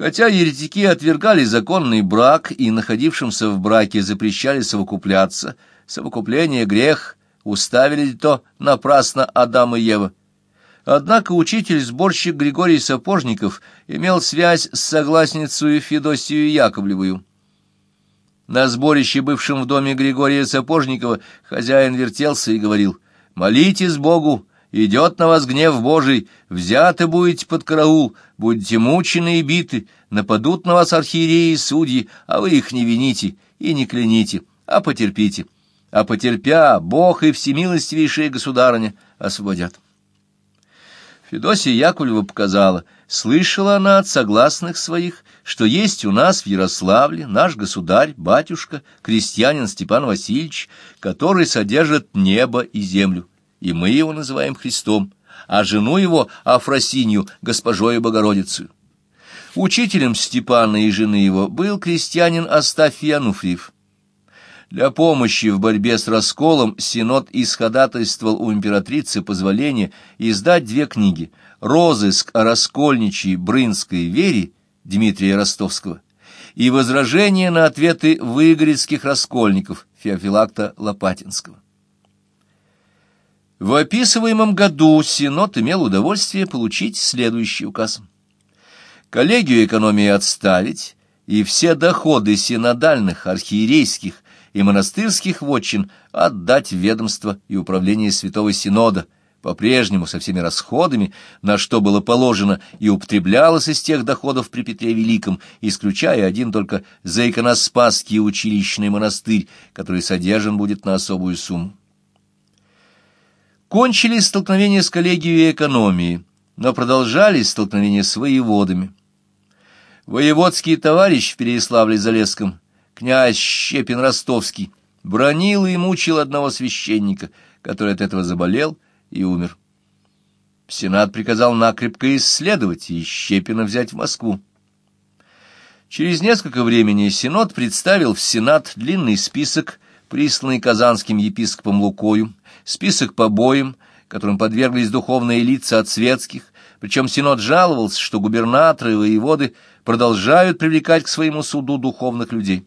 Хотя еретики отвергали законный брак и находившимся в браке запрещали совокупляться, совокупление — грех, уставили то напрасно Адам и Ева. Однако учитель-сборщик Григорий Сапожников имел связь с согласницей Федосию Яковлевую. На сборище, бывшем в доме Григория Сапожникова, хозяин вертелся и говорил, «Молитесь Богу, идет на вас гнев Божий, взяты будете под караул, будете мучены и биты, нападут на вас архиереи и судьи, а вы их не вините и не кляните, а потерпите. А потерпя, Бог и всемилостивейшая государыня освободят». Федосия Яковлева показала, слышала она от согласных своих, что есть у нас в Ярославле наш государь, батюшка, крестьянин Степан Васильевич, который содержит небо и землю и мы его называем Христом, а жену его Афросинью, госпожою Богородицей. Учителем Степана и жены его был крестьянин Астафий Ануфриев. Для помощи в борьбе с расколом Синод исходатайствовал у императрицы позволение издать две книги «Розыск о раскольничьей Брынской вере» Дмитрия Ростовского и «Возражение на ответы выгорецких раскольников» Феофилакта Лопатинского. В описываемом году Синод имел удовольствие получить следующий указ. Коллегию экономии отставить и все доходы синодальных, архиерейских и монастырских вотчин отдать ведомство и управление Святого Синода, по-прежнему со всеми расходами, на что было положено и употреблялось из тех доходов при Петре Великом, исключая один только за иконоспасский училищный монастырь, который содержан будет на особую сумму. Кончились столкновения с коллегией экономии, но продолжались столкновения с воеводами. Воеводский товарищ в Переяславле-Залесском, князь Щепин Ростовский, бронил и мучил одного священника, который от этого заболел и умер. Сенат приказал накрепко исследовать и Щепина взять в Москву. Через несколько времени Синод представил в Сенат длинный список, присланный казанским епископом Лукою, список побоем, которым подверглись духовные лица от светских, причем Синод жаловался, что губернаторы и воеводы продолжают привлекать к своему суду духовных людей.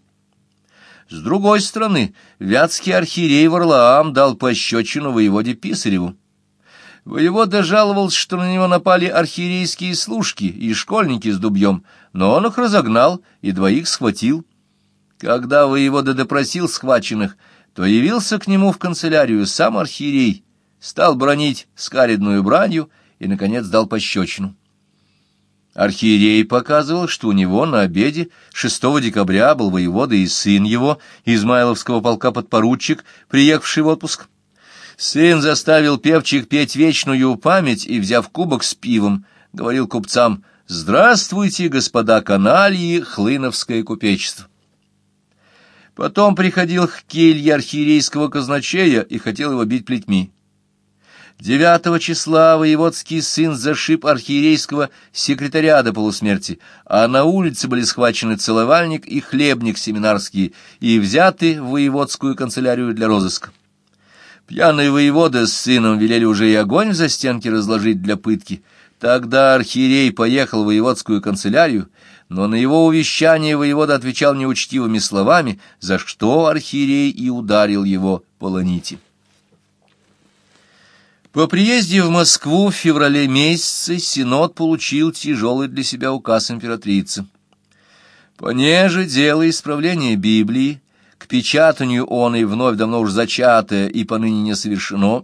С другой стороны, вятский архиерей Варлаам дал пощечину воеводе Писареву. Воевода жаловался, что на него напали архиерейские служки и школьники с дубьем, но он их разогнал и двоих схватил. Когда воевода допросил схваченных, то явился к нему в канцелярию сам архиерей, стал бронить скаридную бранью и, наконец, дал пощечину. Архиерей показывал, что у него на обеде 6 декабря был воевода и сын его, Измайловского полка подпоручик, приехавший в отпуск. Сын заставил певчих петь вечную память и, взяв кубок с пивом, говорил купцам «Здравствуйте, господа канальи, хлыновское купечество». Потом приходил к келье архиерейского казначея и хотел его бить плетьми. Девятого числа воеводский сын зашиб архиерейского секретаря до полусмерти, а на улице были схвачены целовальник и хлебник семинарские и взяты в воеводскую канцелярию для розыска. Пьяный воевода с сыном велели уже и огонь в застенке разложить для пытки. Тогда архиерей поехал в воеводскую канцелярию, но на его увещание воевода отвечал неучтивыми словами, за что архиерей и ударил его по ланите. По приезде в Москву в феврале месяце Синод получил тяжелый для себя указ императрицы. Понеже дело исправления Библии, к печатанию он и вновь давно уж зачатое и поныне не совершено,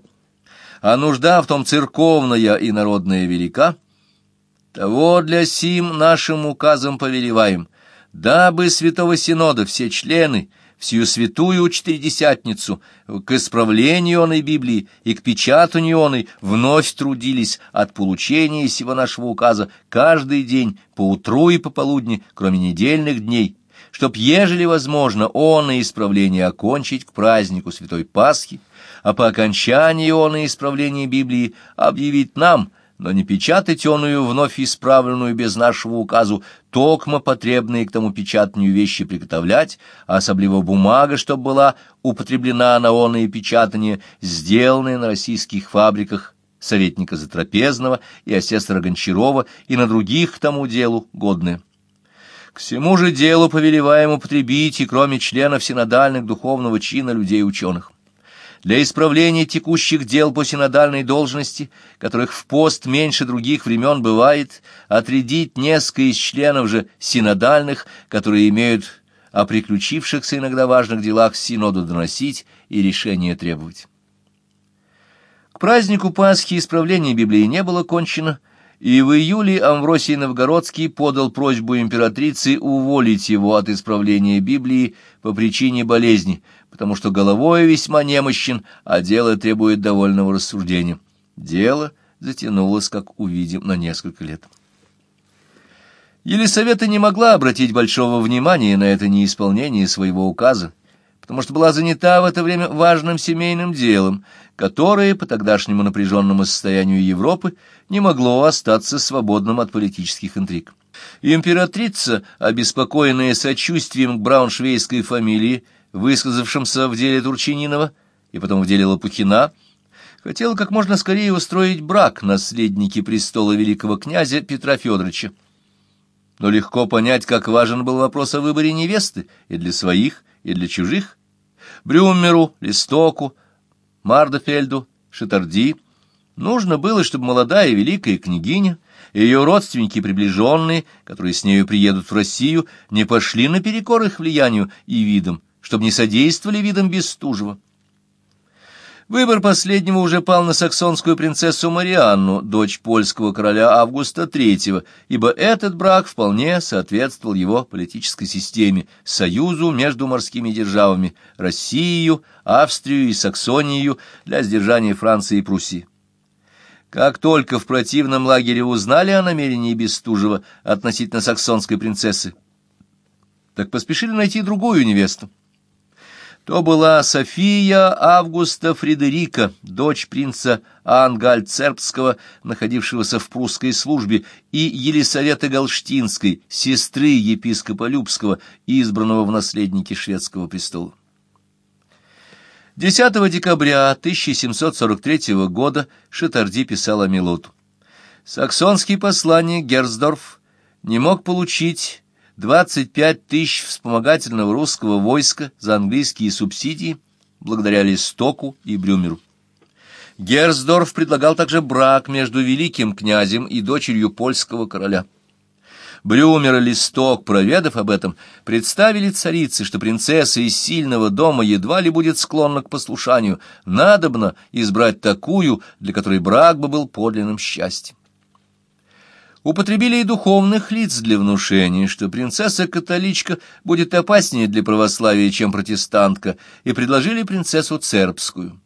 а нужда в том церковная и народная велика — того для сим нашим указом повелеваем, дабы Святого Синода все члены, всю святую Четыредесятницу, к исправлению оной Библии и к печатанию оной вновь трудились от получения сего нашего указа каждый день, по утру и по полудни, кроме недельных дней, чтоб, ежели возможно, он исправление окончить к празднику Святой Пасхи, а по окончании он исправления Библии объявить нам, но не печатать оную вновь исправленную без нашего указу, токмо потребные к тому печатанию вещи приготовлять, а особливо бумага, чтоб была употреблена на оное печатание, сделанное на российских фабриках советника Затрапезного и асессора Гончарова и на других к тому делу годное. К всему же делу повелеваем употребить и кроме членов синодальных духовного чина людей-ученых. Для исправления текущих дел по синодальной должности, которых в пост меньше других времен бывает, отрядить несколько из членов же синодальных, которые имеют о приключившихся иногда важных делах синоду доносить и решение требовать. К празднику Пасхи исправление Библии не было кончено, и в июле Амвросий Новгородский подал просьбу императрицы уволить его от исправления Библии по причине болезни, потому что головой весьма немощен, а дело требует довольного рассуждения. Дело затянулось, как увидим, на несколько лет. Елисавета не могла обратить большого внимания на это неисполнение своего указа, потому что была занята в это время важным семейным делом, которое по тогдашнему напряженному состоянию Европы не могло остаться свободным от политических интриг. Императрица, обеспокоенная сочувствием к брауншвейской фамилии, высказавшимся в деле Турчининова и потом в деле Лопухина, хотела как можно скорее устроить брак наследники престола великого князя Петра Федоровича но легко понять, как важен был вопрос о выборе невесты и для своих, и для чужих. Брюмеру, Листоку, Мардефельду, Шитарди нужно было, чтобы молодая великая княгиня и ее родственники приближенные, которые с нею приедут в Россию, не пошли наперекор их влиянию и видам, чтобы не содействовали видам Бестужева. Выбор последнего уже пал на саксонскую принцессу Марианну, дочь польского короля Августа III, ибо этот брак вполне соответствовал его политической системе, союзу между морскими державами Россией, Австрией и Саксонией для сдержания Франции и Пруссии. Как только в противном лагере узнали о намерении Бестужева относительно саксонской принцессы, так поспешили найти другую невесту. То была София Августа Фредерика, дочь принца Ангальцербского, находившегося в прусской службе, и Елисаветы Галштинской, сестры епископа Любского, избранного в наследники шведского престола. 10 декабря 1743 года Шитарди писал Амилоту. Саксонский посланник Герцдорф не мог получить 25 тысяч вспомогательного русского войска за английские субсидии благодаря Листоку и Брюмеру. Герсдорф предлагал также брак между великим князем и дочерью польского короля. Брюмер и Листок, проведав об этом, представили царице, что принцесса из сильного дома едва ли будет склонна к послушанию, надобно избрать такую, для которой брак бы был подлинным счастьем употребили и духовных лиц для внушения, что принцесса-католичка будет опаснее для православия, чем протестантка, и предложили принцессу цербскую.